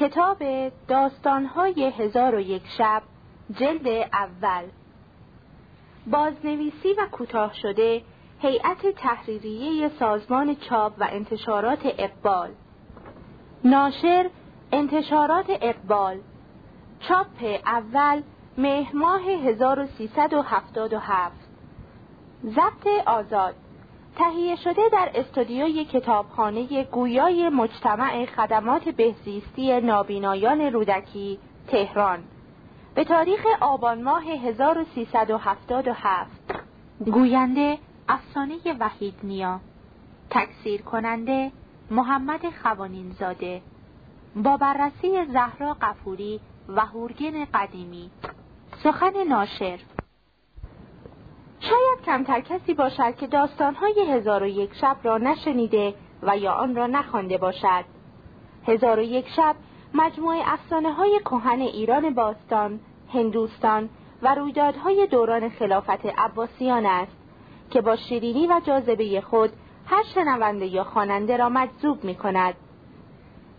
کتاب داستانهای هزار و یک شب جلد اول. بازنویسی و کوتاه شده هیئت تحریریه سازمان چاپ و انتشارات اقبال. ناشر انتشارات اقبال. چاپ اول مهر ماه 1377 ضبط آزاد. تهیه شده در استودیوی کتابخانه گویای مجتمع خدمات بهزیستی نابینایان رودکی تهران. به تاریخ آبان ماه 1377 گوینده افسانه وحید نیا. تکثیر کننده محمد خوانین زاده با بررسی زهرا قفوری و هورگن قدیمی. سخن ناشر. شاید کمتر کسی باشد که داستانهای هزار و یک شب را نشنیده و یا آن را نخوانده باشد هزار و یک شب مجموعه افسانه های کهن ایران باستان، هندوستان و رویدادهای دوران خلافت عباسیان است که با شیرینی و جاذبه خود هر شنونده یا خواننده را مجذوب می کند.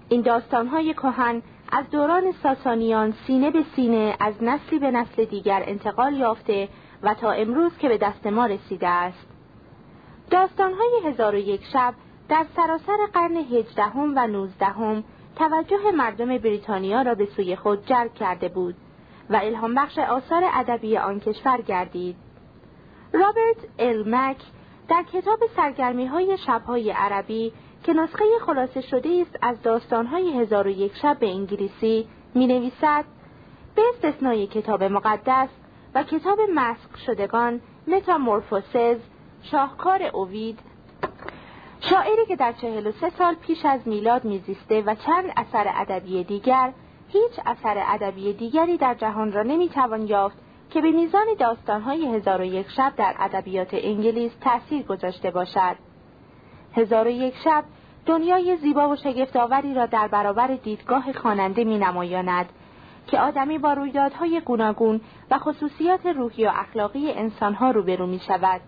این داستانهای کهن از دوران ساسانیان سینه به سینه از نسلی به نسل دیگر انتقال یافته و تا امروز که به دست ما رسیده است. داستانهای هزار و یک شب در سراسر قرن هجدهم و نوزدهم توجه مردم بریتانیا را به سوی خود جلب کرده بود و الهام بخش آثار ادبی آن کشور گردید. رابرت المک در کتاب سرگرمی های شبهای عربی که نسخه خلاصه شده است از داستانهای هزار و یک شب به انگلیسی می نویسد به استثنای کتاب مقدس و کتاب مسخ شدگان متامورفوسز شاهکار اوید شاعری که در چهل و سه سال پیش از میلاد میزیسته و چند اثر ادبی دیگر هیچ اثر ادبی دیگری در جهان را نمی‌توان یافت که به میزان داستانهای هزار و یک شب در ادبیات انگلیس تأثیر گذاشته باشد. هزار و یک شب دنیای زیبا و شگفتآوری را در برابر دیدگاه خواننده می نمایاند که آدمی با رویدادهای گوناگون و خصوصیات روحی و اخلاقی انسانها روبرو می شود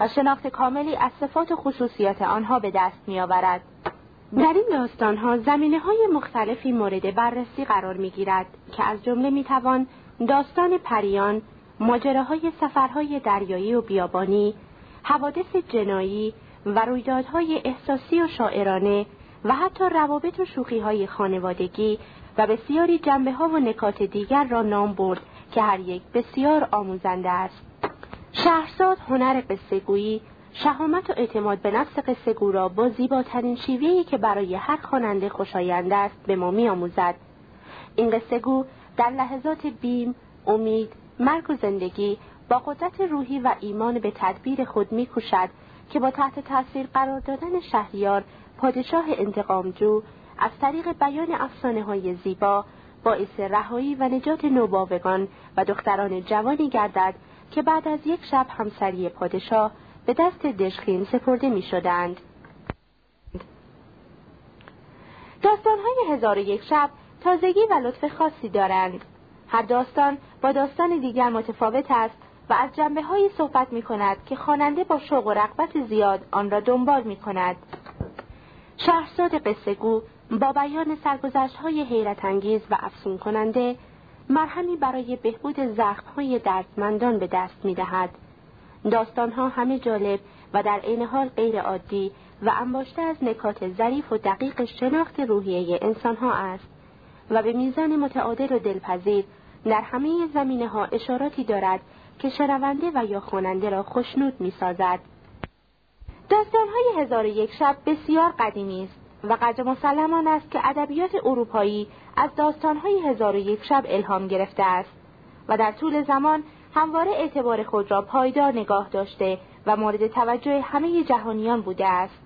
و شناخت کاملی از صفات و خصوصیات آنها به دست می آورد. در این داستانها زمینه های مختلفی مورد بررسی قرار می گیرد که از جمله می توان داستان پریان، ماجراهای سفرهای دریایی و بیابانی، حوادث جنایی و رویدادهای احساسی و شاعرانه و حتی روابط و شوخیهای خانوادگی و بسیاری جنبه ها و نکات دیگر را نام برد که هر یک بسیار آموزنده است. شهرزاد هنر قصهگویی شهامت و اعتماد به نفس قصهگو را با زیباترین شیوهی که برای هر خواننده خوشایند است به ما میآموزد این قصهگو در لحظات بیم امید مرگ و زندگی با قدرت روحی و ایمان به تدبیر خود میکوشد که با تحت تاثیر قرار دادن شهریار پادشاه انتقامجو از طریق بیان افسانه های زیبا باعث رهایی و نجات نوباوگان و دختران جوانی گردد که بعد از یک شب همسری پادشاه به دست دشخین سپرده می شدند. داستانهای هزار و یک شب تازگی و لطف خاصی دارند. هر داستان با داستان دیگر متفاوت است و از جنبه هایی صحبت می کند که خواننده با شوق و رغبت زیاد آن را دنبال می کند. شهرزاد قصهگو با بیان سرگذشت های حیرت انگیز و افسون کننده مرهمی برای بهبود زخم های دردمندان به دست می دهد. داستان ها همه جالب و در عین حال غیر عادی و انباشته از نکات ظریف و دقیق شناخت روحیه انسان ها است و به میزان متعادل و دلپذیر در همه زمینه ها اشاراتی دارد که شنونده و یا خواننده را خوشنود می سازد. داستان های هزار یک شب بسیار قدیمی است و قدر مسلمان است که ادبیات اروپایی از داستانهای هزار و یک شب الهام گرفته است و در طول زمان همواره اعتبار خود را پایدار نگاه داشته و مورد توجه همه جهانیان بوده است.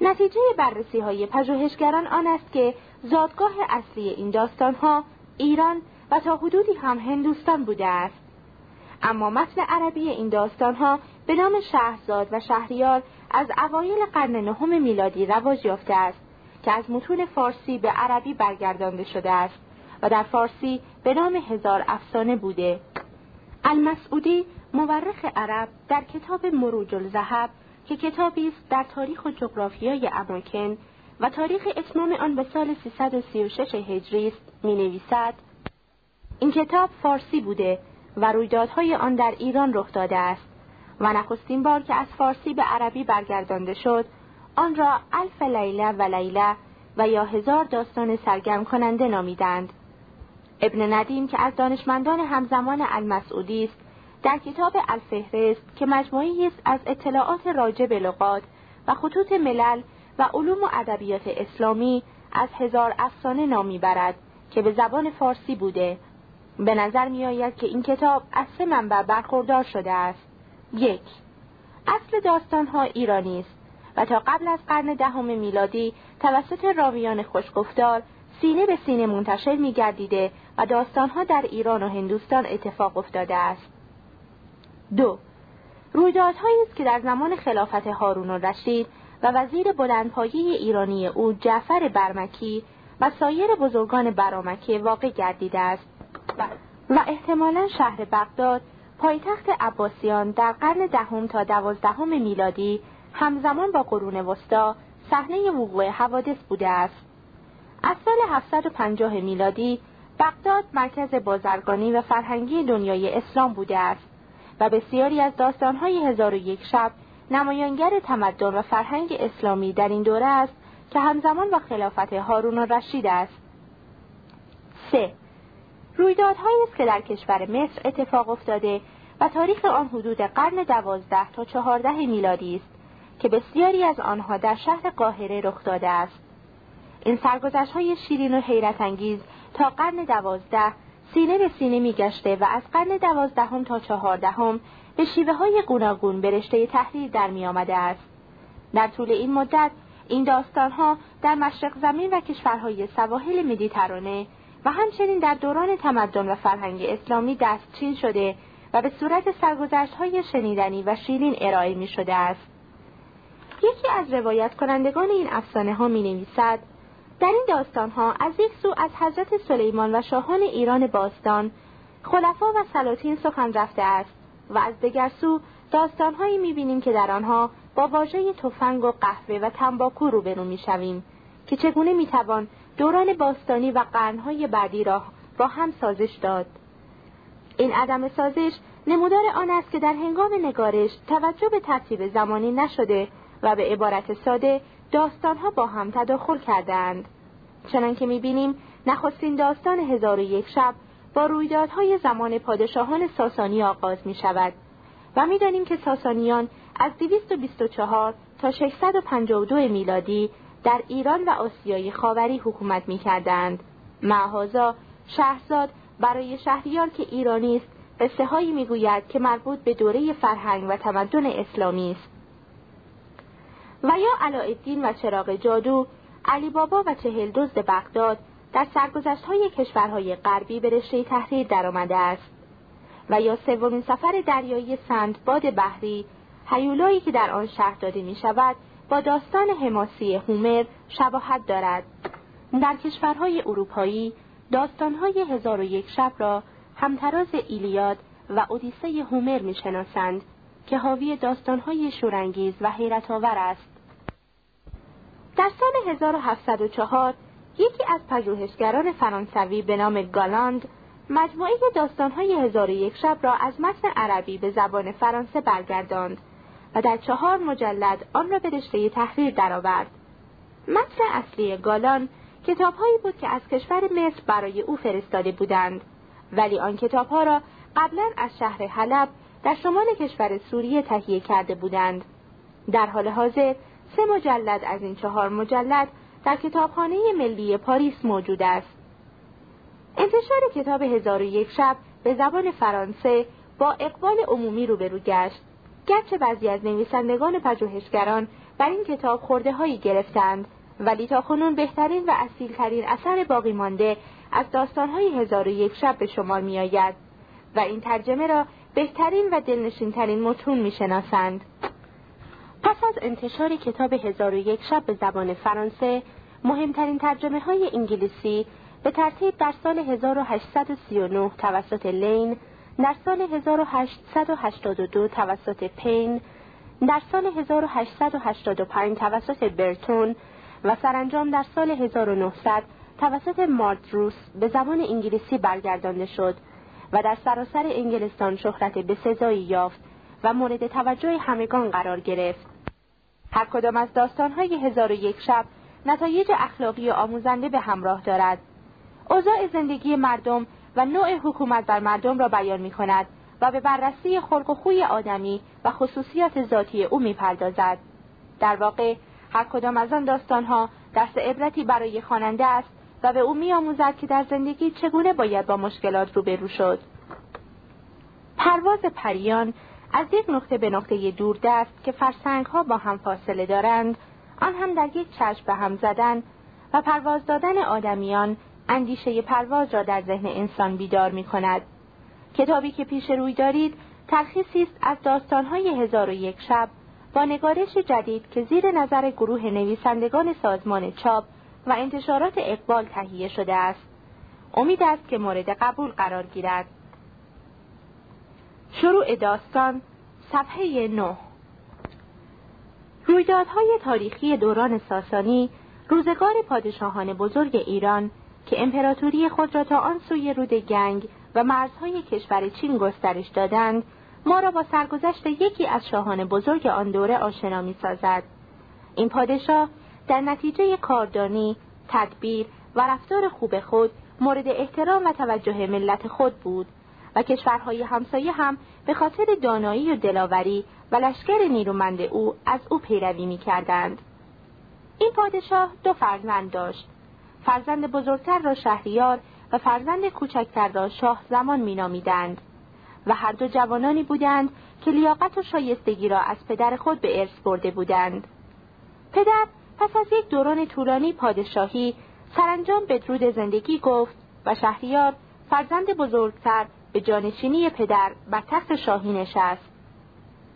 نتیجه بررسی های پژوهشگران آن است که زادگاه اصلی این داستان ها ایران و تا حدودی هم هندوستان بوده است. اما متن عربی این داستان ها به نام شهرزاد و شهریار از اوایل قرن نهم میلادی رواج یافته است که از متون فارسی به عربی برگردانده شده است و در فارسی به نام هزار افسانه بوده. المسعودی مورخ عرب در کتاب مروج الذهب که کتابی است در تاریخ و جغرافیای اماکن و تاریخ اتمام آن به سال 336 هجری است می نویسد این کتاب فارسی بوده و رویدادهای آن در ایران رخ داده است. و نخستین بار که از فارسی به عربی برگردانده شد آن را الف لیله و لیله و یا هزار داستان سرگرم کننده نامیدند. ابن ندیم که از دانشمندان همزمان المسعودی است در کتاب الفهرست که مجموعی است از اطلاعات راجع به لغات و خطوط ملل و علوم و ادبیات اسلامی از هزار افسانه نامی برد که به زبان فارسی بوده. به نظر می آید که این کتاب از سه منبع برخوردار شده است. یک اصل داستان ها ایرانی است و تا قبل از قرن دهم میلادی توسط راویان خوشگفتار سینه به سینه منتشر می گردیده و داستانها در ایران و هندوستان اتفاق افتاده است. دو رویدادهایی است که در زمان خلافت هارون الرشید و وزیر بلندپایه ایرانی او جعفر برمکی و سایر بزرگان برامکی واقع گردیده است و احتمالا شهر بغداد پایتخت عباسیان در قرن دهم تا دوازدهم میلادی همزمان با قرون وسطا صحنه وقوع حوادث بوده است از سال 750 میلادی بغداد مرکز بازرگانی و فرهنگی دنیای اسلام بوده است و بسیاری از داستانهای هزار و یک شب نمایانگر تمدن و فرهنگ اسلامی در این دوره است که همزمان با خلافت هارون و رشید است. 3. رویدادهایی است که در کشور مصر اتفاق افتاده و تاریخ آن حدود قرن دوازده تا چهارده میلادی است که بسیاری از آنها در شهر قاهره رخ داده است. این سرگذشت های شیرین و حیرت انگیز تا قرن دوازده سینه به سینه میگشته و از قرن دوازدهم تا چهاردهم به شیوه های گوناگون به رشته تحریر در می آمده است. در طول این مدت این داستانها در مشرق زمین و کشورهای سواحل مدیترانه و همچنین در دوران تمدن و فرهنگ اسلامی دستچین شده و به صورت سرگذشت های شنیدنی و شیرین ارائه می شده است. یکی از روایت کنندگان این افسانه ها می نویسد در این داستان ها از یک سو از حضرت سلیمان و شاهان ایران باستان خلفا و سلاطین سخن رفته است و از دیگر سو داستانهایی می‌بینیم که در آنها با واژه تفنگ و قهوه و تنباکو روبرو می‌شویم که چگونه می‌توان دوران باستانی و قرنهای بعدی را با هم سازش داد. این عدم سازش نمودار آن است که در هنگام نگارش توجه به ترتیب زمانی نشده و به عبارت ساده داستانها با هم تداخل کردند چنانکه می‌بینیم نخستین داستان هزار و یک شب با رویدادهای زمان پادشاهان ساسانی آغاز می شود و می‌دانیم که ساسانیان از 224 تا 652 میلادی در ایران و آسیای خاوری حکومت می کردند. معهازا شهرزاد برای شهریار که ایرانی است قصه هایی می‌گوید که مربوط به دوره فرهنگ و تمدن اسلامی است و یا علاءالدین و چراغ جادو علی بابا و چهل دزد بغداد در سرگذشت های کشورهای غربی به رشته تحریر درآمده است و یا سومین سفر دریایی سندباد بحری هیولایی که در آن شهر داده می شود با داستان حماسی هومر شباهت دارد. در کشورهای اروپایی داستانهای هزار و یک شب را همتراز ایلیاد و اودیسه هومر می‌شناسند که حاوی داستانهای شورانگیز و حیرت آور است. در سال 1704 یکی از پژوهشگران فرانسوی به نام گالاند مجموعه داستانهای هزار و یک شب را از متن عربی به زبان فرانسه برگرداند. و در چهار مجلد آن را به رشته تحریر درآورد. متن اصلی گالان کتابهایی بود که از کشور مصر برای او فرستاده بودند ولی آن کتابها را قبلا از شهر حلب در شمال کشور سوریه تهیه کرده بودند در حال حاضر سه مجلد از این چهار مجلد در کتابخانه ملی پاریس موجود است. انتشار کتاب هزار یک شب به زبان فرانسه با اقبال عمومی روبرو گشت گرچه بعضی از نویسندگان پژوهشگران بر این کتاب خورده هایی گرفتند ولی تا خنون بهترین و اصیلترین اثر باقی مانده از داستانهای هزار و یک شب به شمار می آید و این ترجمه را بهترین و دلنشینترین متون می شناسند. پس از انتشار کتاب هزار و یک شب به زبان فرانسه مهمترین ترجمه های انگلیسی به ترتیب در سال 1839 توسط لین در سال 1882 توسط پین در سال 1885 توسط برتون و سرانجام در سال 1900 توسط ماردروس به زبان انگلیسی برگردانده شد و در سراسر انگلستان شهرت به سزایی یافت و مورد توجه همگان قرار گرفت. هر کدام از داستانهای هزار و یک شب نتایج اخلاقی و آموزنده به همراه دارد. اوضاع زندگی مردم و نوع حکومت بر مردم را بیان می کند و به بررسی خلق و خوی آدمی و خصوصیات ذاتی او می پردازد. در واقع هر کدام از آن داستانها درس عبرتی برای خواننده است و به او میآموزد که در زندگی چگونه باید با مشکلات روبرو شد پرواز پریان از یک نقطه به نقطه دوردست که فرسنگ ها با هم فاصله دارند آن هم در یک چشم به هم زدن و پرواز دادن آدمیان اندیشه پرواز را در ذهن انسان بیدار می کند. کتابی که پیش روی دارید تلخیصی است از داستانهای هزار و یک شب با نگارش جدید که زیر نظر گروه نویسندگان سازمان چاپ و انتشارات اقبال تهیه شده است. امید است که مورد قبول قرار گیرد. شروع داستان صفحه 9 رویدادهای تاریخی دوران ساسانی روزگار پادشاهان بزرگ ایران که امپراتوری خود را تا آن سوی رود گنگ و مرزهای کشور چین گسترش دادند ما را با سرگذشت یکی از شاهان بزرگ آن دوره آشنا می سازد. این پادشاه در نتیجه کاردانی، تدبیر و رفتار خوب خود مورد احترام و توجه ملت خود بود و کشورهای همسایه هم به خاطر دانایی و دلاوری و لشکر نیرومند او از او پیروی می کردند. این پادشاه دو فرزند داشت. فرزند بزرگتر را شهریار و فرزند کوچکتر را شاه زمان می نامیدند. و هر دو جوانانی بودند که لیاقت و شایستگی را از پدر خود به ارث برده بودند. پدر پس از یک دوران طولانی پادشاهی سرانجام بدرود زندگی گفت و شهریار فرزند بزرگتر به جانشینی پدر بر تخت شاهی نشست.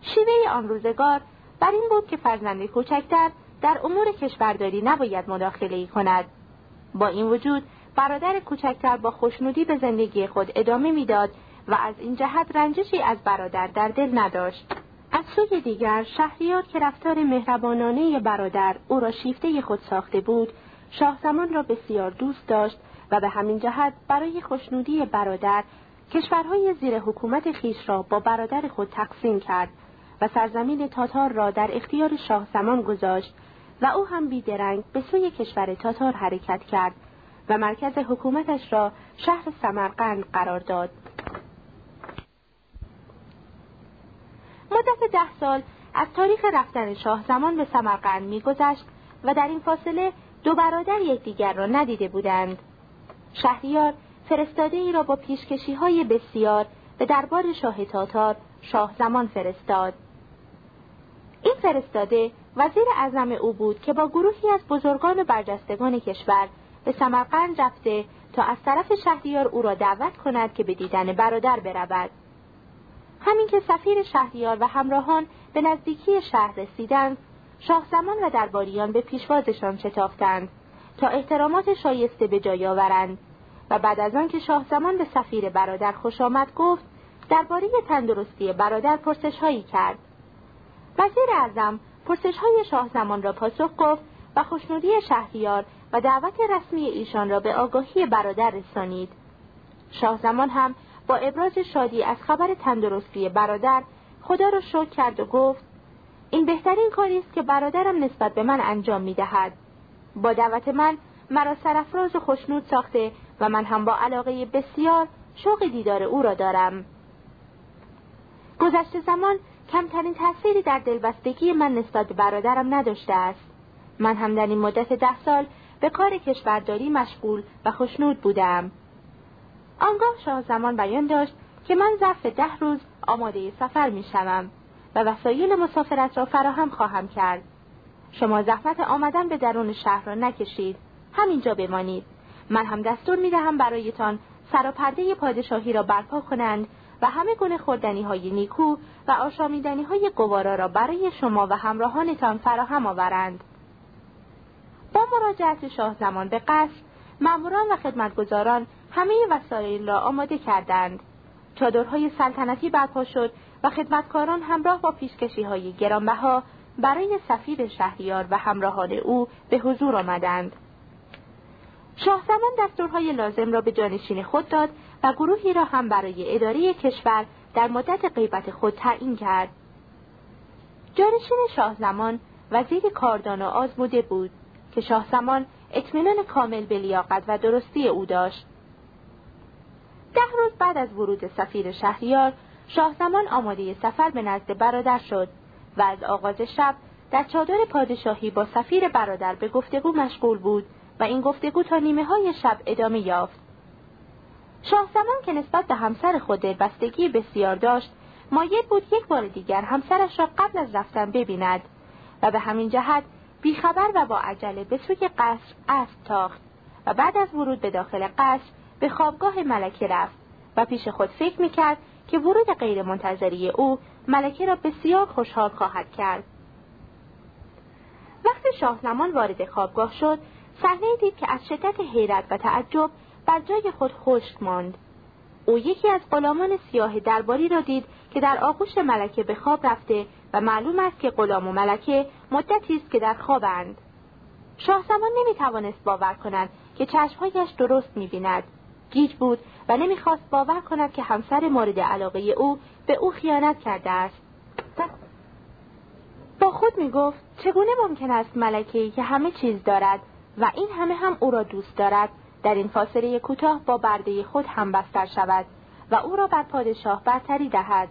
شیوه آن روزگار بر این بود که فرزند کوچکتر در امور کشورداری نباید مداخله کند. با این وجود برادر کوچکتر با خوشنودی به زندگی خود ادامه می‌داد و از این جهت رنجشی از برادر در دل نداشت. از سوی دیگر شهریار که رفتار مهربانانه برادر او را شیفته خود ساخته بود شاه زمان را بسیار دوست داشت و به همین جهت برای خوشنودی برادر کشورهای زیر حکومت خیش را با برادر خود تقسیم کرد و سرزمین تاتار را در اختیار شاه زمان گذاشت و او هم بیدرنگ به سوی کشور تاتار حرکت کرد و مرکز حکومتش را شهر سمرقند قرار داد. مدت ده سال از تاریخ رفتن شاه زمان به سمرقند میگذشت و در این فاصله دو برادر یکدیگر را ندیده بودند. شهریار فرستاده ای را با پیشکشی های بسیار به دربار شاه تاتار شاه زمان فرستاد. این فرستاده وزیر اعظم او بود که با گروهی از بزرگان و برجستگان کشور به سمرقند رفته تا از طرف شهریار او را دعوت کند که به دیدن برادر برود. همین که سفیر شهریار و همراهان به نزدیکی شهر رسیدند شاه زمان و درباریان به پیشوازشان شتافتند تا احترامات شایسته به جای آورند و بعد از آن که شاه زمان به سفیر برادر خوش آمد گفت درباره تندرستی برادر پرسش هایی کرد. وزیر اعظم پرسش های شاه زمان را پاسخ گفت و خوشنودی شهریار و دعوت رسمی ایشان را به آگاهی برادر رسانید شاه زمان هم با ابراز شادی از خبر تندرستی برادر خدا را شکر کرد و گفت این بهترین کاری است که برادرم نسبت به من انجام می دهد. با دعوت من مرا سرفراز و خوشنود ساخته و من هم با علاقه بسیار شوق دیدار او را دارم. گذشته زمان کمترین تأثیری در دلبستگی من نسبت به برادرم نداشته است. من هم در این مدت ده سال به کار کشورداری مشغول و خوشنود بودم. آنگاه شاه زمان بیان داشت که من ظرف ده روز آماده سفر می شوم و وسایل مسافرت را فراهم خواهم کرد. شما زحمت آمدن به درون شهر را نکشید. همینجا بمانید. من هم دستور می دهم برایتان سر و پرده پادشاهی را برپا کنند و همه گونه خوردنی های نیکو و آشامیدنی های گوارا را برای شما و همراهانتان فراهم آورند. با مراجعت شاه زمان به قصر ماموران و خدمتگزاران همه وسایل را آماده کردند چادرهای سلطنتی برپا شد و خدمتکاران همراه با پیشکشی های گرانبها برای سفیر شهریار و همراهان او به حضور آمدند شاه زمان دستورهای لازم را به جانشین خود داد و گروهی را هم برای اداره کشور در مدت غیبت خود تعیین کرد جانشین شاه زمان وزیر کاردان و آزموده بود که شاه زمان اطمینان کامل به لیاقت و درستی او داشت ده روز بعد از ورود سفیر شهریار شاه زمان آماده سفر به نزد برادر شد و از آغاز شب در چادر پادشاهی با سفیر برادر به گفتگو مشغول بود و این گفتگو تا نیمه های شب ادامه یافت. شاه زمان که نسبت به همسر خود بستگی بسیار داشت مایل بود یک بار دیگر همسرش را قبل از رفتن ببیند و به همین جهت بیخبر و با عجله به سوی قصر اسب تاخت و بعد از ورود به داخل قصر به خوابگاه ملکه رفت و پیش خود فکر می‌کرد که ورود غیرمنتظری او ملکه را بسیار خوشحال خواهد کرد. وقتی شاهزمان وارد خوابگاه شد صحنه دید که از شدت حیرت و تعجب بر جای خود خشک ماند. او یکی از غلامان سیاه درباری را دید که در آغوش ملکه به خواب رفته و معلوم است که غلام و ملکه مدتی است که در خوابند. شاهزمان نمی‌توانست باور کند که چشمهایش درست می‌بیند. گیج بود و نمی‌خواست باور کند که همسر مورد علاقه او به او خیانت کرده است. با خود می‌گفت چگونه ممکن است ملکه که همه چیز دارد و این همه هم او را دوست دارد؟ در این فاصله کوتاه با برده خود هم بستر شود و او را بر پادشاه برتری دهد.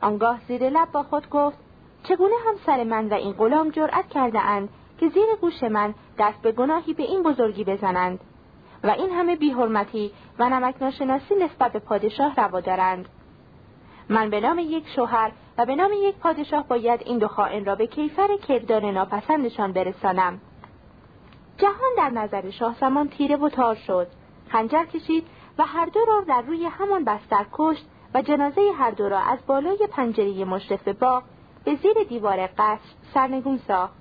آنگاه زیر لب با خود گفت چگونه همسر من و این غلام جرأت کرده اند که زیر گوش من دست به گناهی به این بزرگی بزنند؟ و این همه بیحرمتی و نمک ناشناسی نسبت به پادشاه روا دارند. من به نام یک شوهر و به نام یک پادشاه باید این دو خائن را به کیفر کردان ناپسندشان برسانم. جهان در نظر شاه زمان تیره و تار شد. خنجر کشید و هر دو را در روی همان بستر کشت و جنازه هر دو را از بالای پنجره مشرف به باغ به زیر دیوار قصر سرنگون ساخت.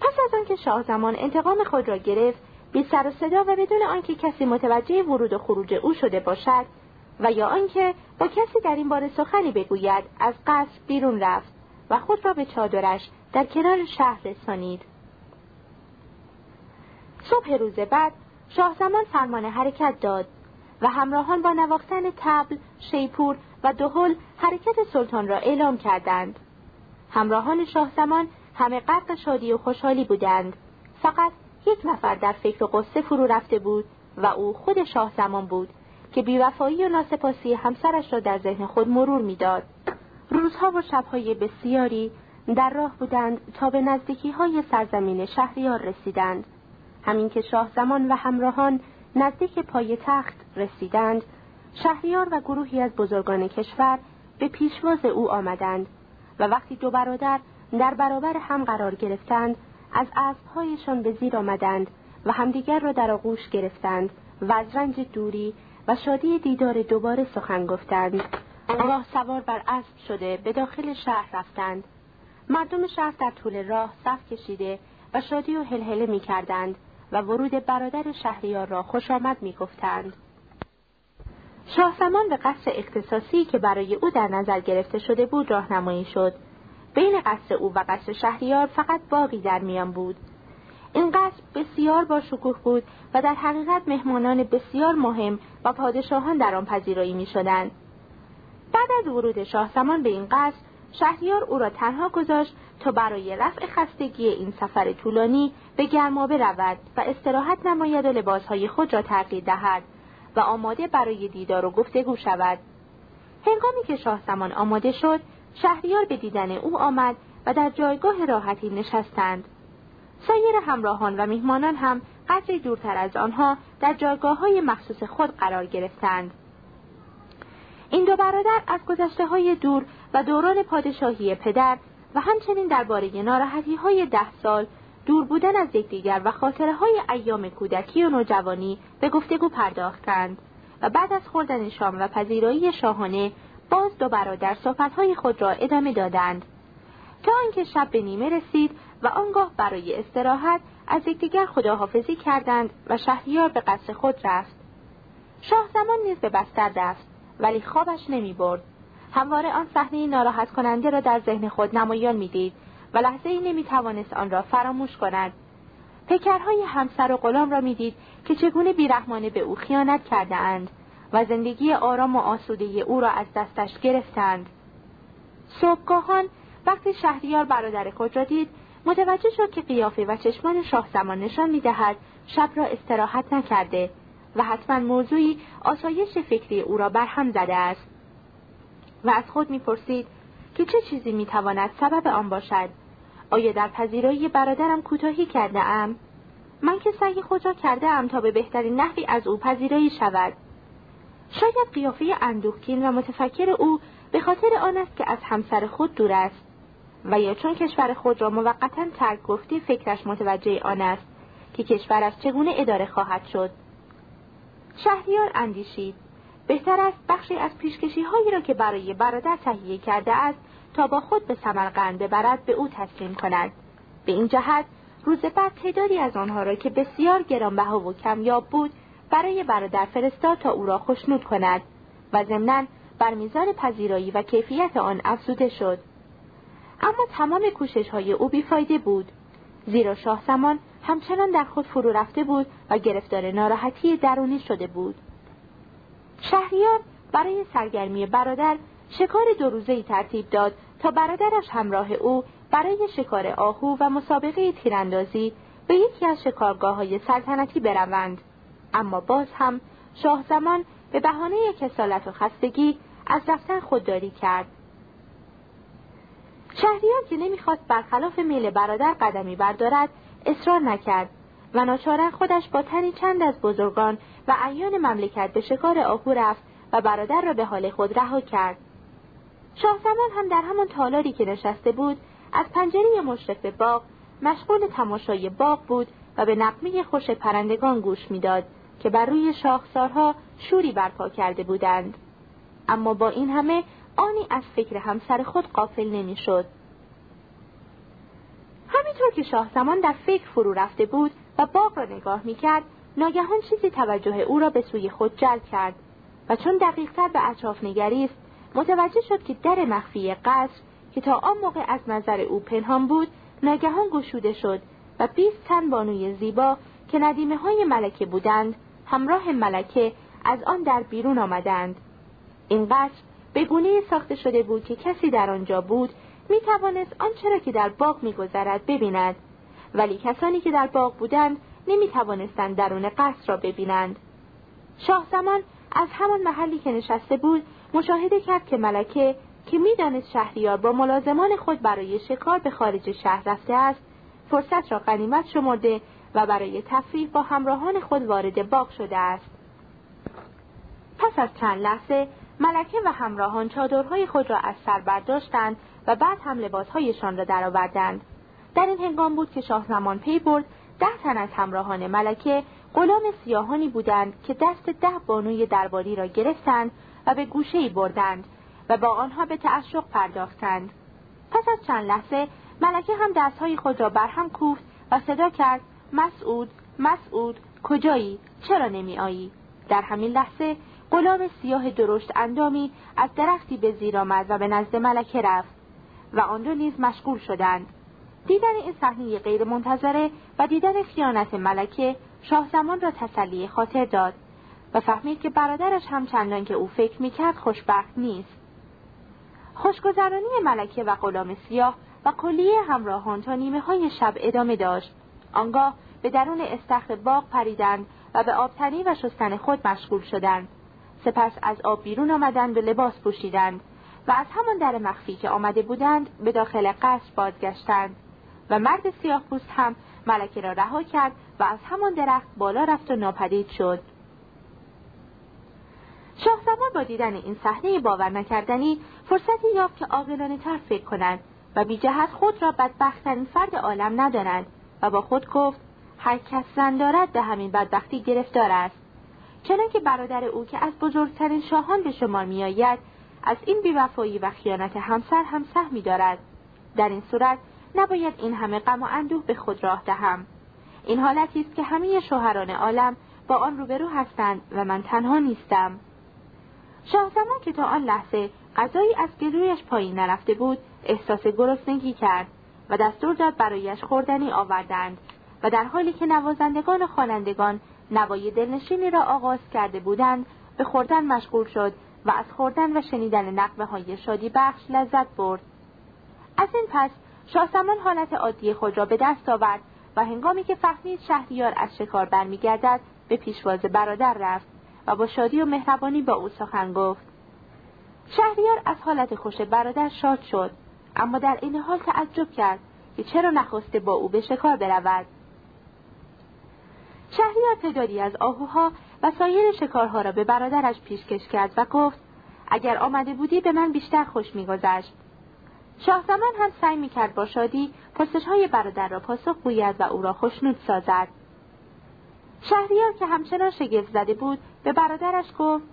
پس از آنکه شاه زمان انتقام خود را گرفت بی سر و صدا و بدون آنکه کسی متوجه ورود و خروج او شده باشد و یا آنکه با کسی در این باره سخنی بگوید از قصر بیرون رفت و خود را به چادرش در کنار شهر رسانید. صبح روز بعد شاه زمان فرمان حرکت داد و همراهان با نواختن تبل، شیپور و دهل حرکت سلطان را اعلام کردند. همراهان شاه زمان همه غرق شادی و خوشحالی بودند. فقط یک نفر در فکر و قصه فرو رفته بود و او خود شاه زمان بود که بیوفایی و ناسپاسی همسرش را در ذهن خود مرور می‌داد. روزها و شبهای بسیاری در راه بودند تا به نزدیکی های سرزمین شهریار رسیدند. همین که شاه زمان و همراهان نزدیک پای تخت رسیدند شهریار و گروهی از بزرگان کشور به پیشواز او آمدند و وقتی دو برادر در برابر هم قرار گرفتند از اسبهایشان به زیر آمدند و همدیگر را در آغوش گرفتند و از رنج دوری و شادی دیدار دوباره سخن گفتند. راه سوار بر اسب شده به داخل شهر رفتند. مردم شهر در طول راه صف کشیده و شادی و هلهله می کردند و ورود برادر شهریار را خوش آمد می گفتند. شاهزمان به قصر اختصاصی که برای او در نظر گرفته شده بود راهنمایی شد. بین قصر او و قصر شهریار فقط باقی در میان بود. این قصر بسیار با شکوه بود و در حقیقت مهمانان بسیار مهم و پادشاهان در آن پذیرایی می شدند. بعد از ورود شاهزمان به این قصر شهریار او را تنها گذاشت تا برای رفع خستگی این سفر طولانی به گرمابه رود و استراحت نماید و لباسهای خود را تغییر دهد و آماده برای دیدار و گفتگو شود. هنگامی که شاه زمان آماده شد شهریار به دیدن او آمد و در جایگاه راحتی نشستند. سایر همراهان و میهمانان هم قدری دورتر از آنها در جایگاه های مخصوص خود قرار گرفتند. این دو برادر از گذشته های دور و دوران پادشاهی پدر و همچنین درباره ناراحتی های ده سال دور بودن از یکدیگر و خاطره های ایام کودکی و نوجوانی به گفتگو پرداختند و بعد از خوردن شام و پذیرایی شاهانه باز دو برادر صحبتهای خود را ادامه دادند. تا آنکه شب به نیمه رسید و آنگاه برای استراحت از یکدیگر خداحافظی کردند و شهریار به قصر خود رفت. شاه زمان نیز به بستر رفت ولی خوابش نمی برد همواره آن صحنه ناراحت کننده را در ذهن خود نمایان می‌دید و لحظه ای نمی توانست آن را فراموش کند. پیکرهای همسر و غلام را می‌دید که چگونه بیرحمانه به او خیانت کرده اند و زندگی آرام و آسوده او را از دستش گرفتند. صبحگاهان وقتی شهریار برادر خود را دید متوجه شد که قیافه و چشمان شاه زمان نشان می‌دهد شب را استراحت نکرده و حتما موضوعی آسایش فکری او را برهم زده است و از خود می‌پرسید که چه چیزی می‌تواند سبب آن باشد؟ آیا در پذیرایی برادرم کوتاهی کرده ام؟ من که سعی خود را کرده ام تا به بهترین نحوی از او پذیرایی شود. شاید قیافه اندوهگین و متفکر او به خاطر آن است که از همسر خود دور است و یا چون کشور خود را موقتا ترک گفتی فکرش متوجه آن است که کشورش چگونه اداره خواهد شد. شهریار اندیشید. بهتر است بخشی از پیشکشی هایی را که برای برادر تهیه کرده است تا با خود به سمرقند ببرد به او تسلیم کند. به این جهت روز بعد تعدادی از آنها را که بسیار گرانبها و کمیاب بود برای برادر فرستاد تا او را خشنود کند و ضمنا بر میزان پذیرایی و کیفیت آن افزوده شد. اما تمام کوشش های او بیفایده بود. زیرا شاه زمان همچنان در خود فرو رفته بود و گرفتار ناراحتی درونی شده بود. شهریار برای سرگرمی برادر شکار دو روزه ترتیب داد تا برادرش همراه او برای شکار آهو و مسابقه تیراندازی به یکی از شکارگاه های سلطنتی بروند. اما باز هم شاه زمان به بهانه کسالت و خستگی از رفتن خودداری کرد. شهریار که نمی‌خواست برخلاف میل برادر قدمی بردارد اصرار نکرد. و ناچارن خودش با تنی چند از بزرگان و ایان مملکت به شکار آهو رفت و برادر را به حال خود رها کرد شاه زمان هم در همان تالاری که نشسته بود از پنجره مشرف به باغ مشغول تماشای باغ بود و به نقمه خوش پرندگان گوش می‌داد که بر روی شاخسارها شوری برپا کرده بودند اما با این همه آنی از فکر همسر خود قافل نمی‌شد. همینطور که شاه زمان در فکر فرو رفته بود و باغ را نگاه می‌کرد ناگهان چیزی توجه او را به سوی خود جلب کرد و چون دقیقتر به اطراف نگریست متوجه شد که در مخفی قصر که تا آن موقع از نظر او پنهان بود ناگهان گشوده شد و بیست تن بانوی زیبا که ندیمه های ملکه بودند همراه ملکه از آن در بیرون آمدند. این قصر به گونه ساخته شده بود که کسی در آنجا بود می توانست آنچه را که در باغ میگذرد ببیند. ولی کسانی که در باغ بودند نمی توانستند درون قصر را ببینند. شاه زمان از همان محلی که نشسته بود مشاهده کرد که ملکه که می‌دانست شهریار با ملازمان خود برای شکار به خارج شهر رفته است فرصت را غنیمت شمرده و برای تفریح با همراهان خود وارد باغ شده است. پس از چند لحظه ملکه و همراهان چادرهای خود را از سر برداشتند و بعد هم لباسهایشان را درآوردند. در این هنگام بود که شاه زمان پی برد ده تن از همراهان ملکه غلام سیاهانی بودند که دست ده بانوی درباری را گرفتند و به گوشه بردند و با آنها به تعشق پرداختند. پس از چند لحظه ملکه هم دستهای خود را برهم کوفت و صدا کرد مسعود مسعود کجایی؟ چرا نمی آیی در همین لحظه غلام سیاه درشت اندامی از درختی به زیر آمد و به نزد ملکه رفت و آن دو نیز مشغول شدند. دیدن این صحنه غیر منتظره و دیدن خیانت ملکه شاه زمان را تسلی خاطر داد و فهمید که برادرش هم چندان که او فکر می‌کرد خوشبخت نیست. خوشگذرانی ملکه و غلام سیاه و کلیه همراهان تا نیمه های شب ادامه داشت. آنگاه به درون استخر باغ پریدند و به آبتنی و شستن خود مشغول شدند. سپس از آب بیرون آمدند و لباس پوشیدند و از همان در مخفی که آمده بودند به داخل قصر بازگشتند. و مرد سیاه پوست هم ملکه را رها کرد و از همان درخت بالا رفت و ناپدید شد. شاهزمان با دیدن این صحنه باور نکردنی فرصتی یافت که عاقلانه تر فکر کند و بی جهت خود را بدبختترین فرد عالم نداند و با خود گفت هر کس زن دارد به همین بدبختی گرفتار است. چنانکه برادر او که از بزرگترین شاهان به شمار میآید از این بیوفایی و خیانت همسر هم سهمی دارد. در این صورت نباید این همه غم و اندوه به خود راه دهم. این حالتی است که همه شوهران عالم با آن روبرو هستند و من تنها نیستم. شاهزمان که تا آن لحظه غذایی از گلویش پایین نرفته بود احساس گرسنگی کرد و دستور داد برایش خوردنی آوردند و در حالی که نوازندگان و خوانندگان نوای دلنشینی را آغاز کرده بودند به خوردن مشغول شد و از خوردن و شنیدن نقمه های شادی بخش لذت برد. از این پس شاهزمان حالت عادی خود را به دست آورد و هنگامی که فهمید شهریار از شکار برمیگردد به پیشواز برادر رفت و با شادی و مهربانی با او سخن گفت. شهریار از حالت خوش برادر شاد شد اما در این حال تعجب کرد که چرا نخواسته با او به شکار برود. شهریار تعدادی از آهوها و سایر شکارها را به برادرش پیشکش کرد و گفت اگر آمده بودی به من بیشتر خوش میگذشت. شاهزمان هم سعی می‌کرد با شادی پرسش های برادر را پاسخ گوید و او را خوشنود سازد. شهریار که همچنان شگفت زده بود به برادرش گفت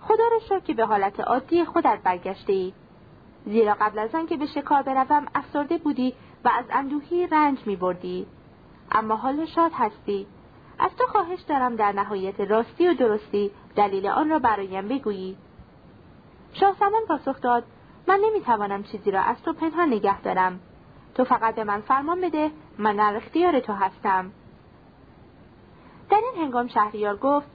خدا را شکر که به حالت عادی خودت برگشته ای. زیرا قبل از آنکه به شکار بروم افسرده بودی و از اندوهی رنج می بردی. اما حال شاد هستی. از تو خواهش دارم در نهایت راستی و درستی دلیل آن را برایم بگویی. شاهزمان پاسخ داد من نمی‌توانم چیزی را از تو پنهان نگه دارم. تو فقط به من فرمان بده من در اختیار تو هستم. در این هنگام شهریار گفت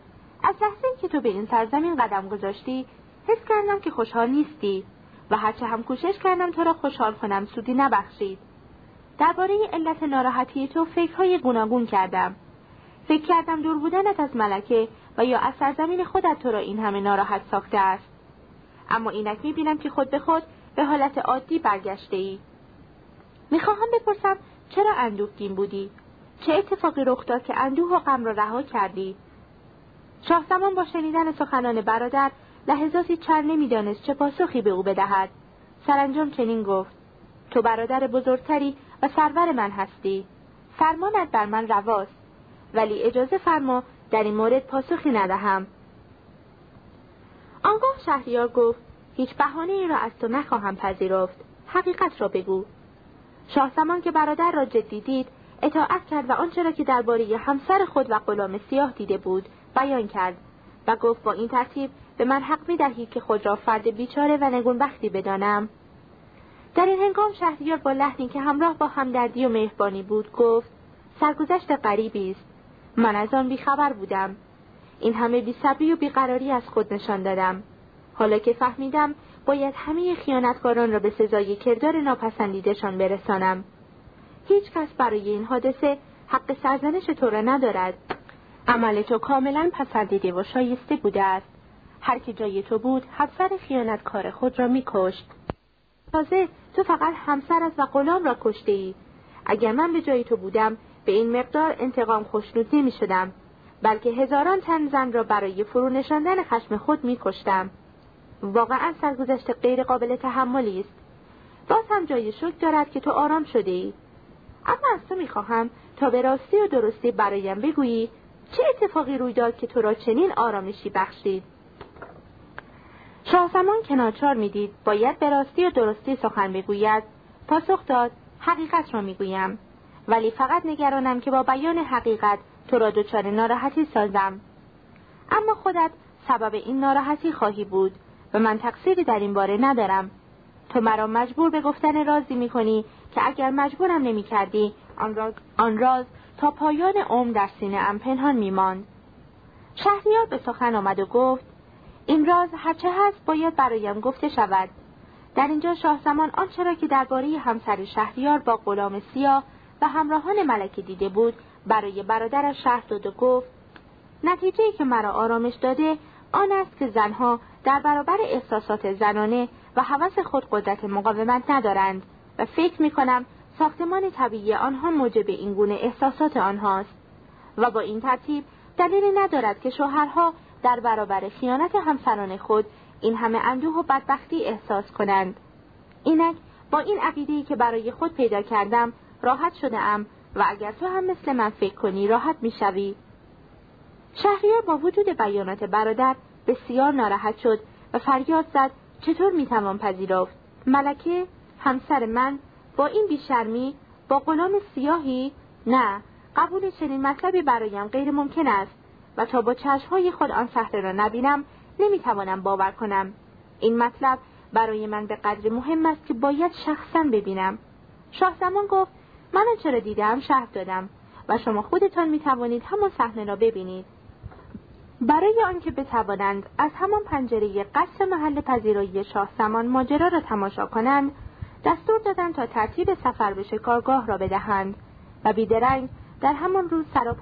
از لحظه که تو به این سرزمین قدم گذاشتی حس کردم که خوشحال نیستی و هرچه هم کوشش کردم تو را خوشحال کنم سودی نبخشید. درباره علت ناراحتی تو فکرهای گوناگون کردم. فکر کردم دور بودنت از ملکه و یا از سرزمین خودت تو را این همه ناراحت ساخته است. اما اینک می‌بینم که خود به خود به حالت عادی برگشته ای می‌خواهم بپرسم چرا اندوهگین بودی؟ چه اتفاقی رخ داد که اندوه و غم را رها کردی؟ شاهزمان با شنیدن سخنان برادر لحظاتی چند نمی‌دانست چه پاسخی به او بدهد. سرانجام چنین گفت تو برادر بزرگتری و سرور من هستی. فرمانت بر من رواست. ولی اجازه فرما در این مورد پاسخی ندهم. آنگاه شهریار گفت هیچ بهانه ای را از تو نخواهم پذیرفت. حقیقت را بگو. شاهزمان که برادر را جدی دید اطاعت کرد و آنچه را که درباره همسر خود و غلام سیاه دیده بود بیان کرد و گفت با این ترتیب به من حق می دهید که خود را فرد بیچاره و نگونبختی بدانم. در این هنگام شهریار با لحنی که همراه با همدردی و مهربانی بود گفت سرگذشت غریبی است. من از آن بیخبر بودم. این همه بیصبری و بیقراری از خود نشان دادم. حالا که فهمیدم باید همه خیانتکاران را به سزای کردار ناپسندیدشان برسانم. هیچ کس برای این حادثه حق سرزنش تو را ندارد. عمل تو کاملا پسندیده و شایسته بوده است. هر که جای تو بود همسر خیانتکار خود را میکشت. تازه تو فقط همسرت و غلام را کشته ای اگر من به جای تو بودم به این مقدار انتقام خوشنود نمی شدم بلکه هزاران تن زن را برای فرو نشاندن خشم خود می کشتم. واقعا سرگذشت غیر قابل تحملی است. باز هم جای شک دارد که تو آرام شده ای. اما از تو می خواهم تا به راستی و درستی برایم بگویی چه اتفاقی روی داد که تو را چنین آرامشی بخشید. شاهزمان که ناچار می‌دید باید به راستی و درستی سخن بگوید پاسخ داد حقیقت را می‌گویم ولی فقط نگرانم که با بیان حقیقت تو را دچار ناراحتی سازم. اما خودت سبب این ناراحتی خواهی بود و من تقصیری در این باره ندارم. تو مرا مجبور به گفتن رازی می کنی که اگر مجبورم نمی کردی آن, راز, آن راز تا پایان عمر در سینه ام پنهان می. شهریار به سخن آمد و گفت این راز هرچه هست باید برایم گفته شود. در اینجا شاهزمان آنچه را که درباره همسر شهریار با غلام سیاه و همراهان ملکه دیده بود برای برادرش شهر داد و گفت نتیجه که مرا آرامش داده آن است که زنها در برابر احساسات زنانه و حوث خود قدرت مقاومت ندارند و فکر می کنم ساختمان طبیعی آنها موجب این گونه احساسات آنهاست و با این ترتیب دلیلی ندارد که شوهرها در برابر خیانت همسران خود این همه اندوه و بدبختی احساس کنند. اینک با این عقیده‌ای که برای خود پیدا کردم راحت شده ام و اگر تو هم مثل من فکر کنی راحت می‌شوی. شهریار با وجود بیانات برادر بسیار ناراحت شد و فریاد زد چطور می‌توان پذیرفت؟ ملکه همسر من با این بیشرمی با غلام سیاهی؟ نه قبول چنین مطلبی برایم غیر ممکن است و تا با چشمهای خود آن صحنه را نبینم نمی‌توانم باور کنم. این مطلب برای من به قدر مهم است که باید شخصا ببینم. شاه زمان گفت من آنچه را دیدم؟ شهر دادم. و شما خودتان می توانید همان صحنه را ببینید. برای آنکه بتوانند از همان پنجره قصر محل پذیرایی شاه زمان ماجرا را تماشا کنند دستور دادند تا ترتیب سفر به شکارگاه را بدهند و بیدرنگ در همان روز سراپا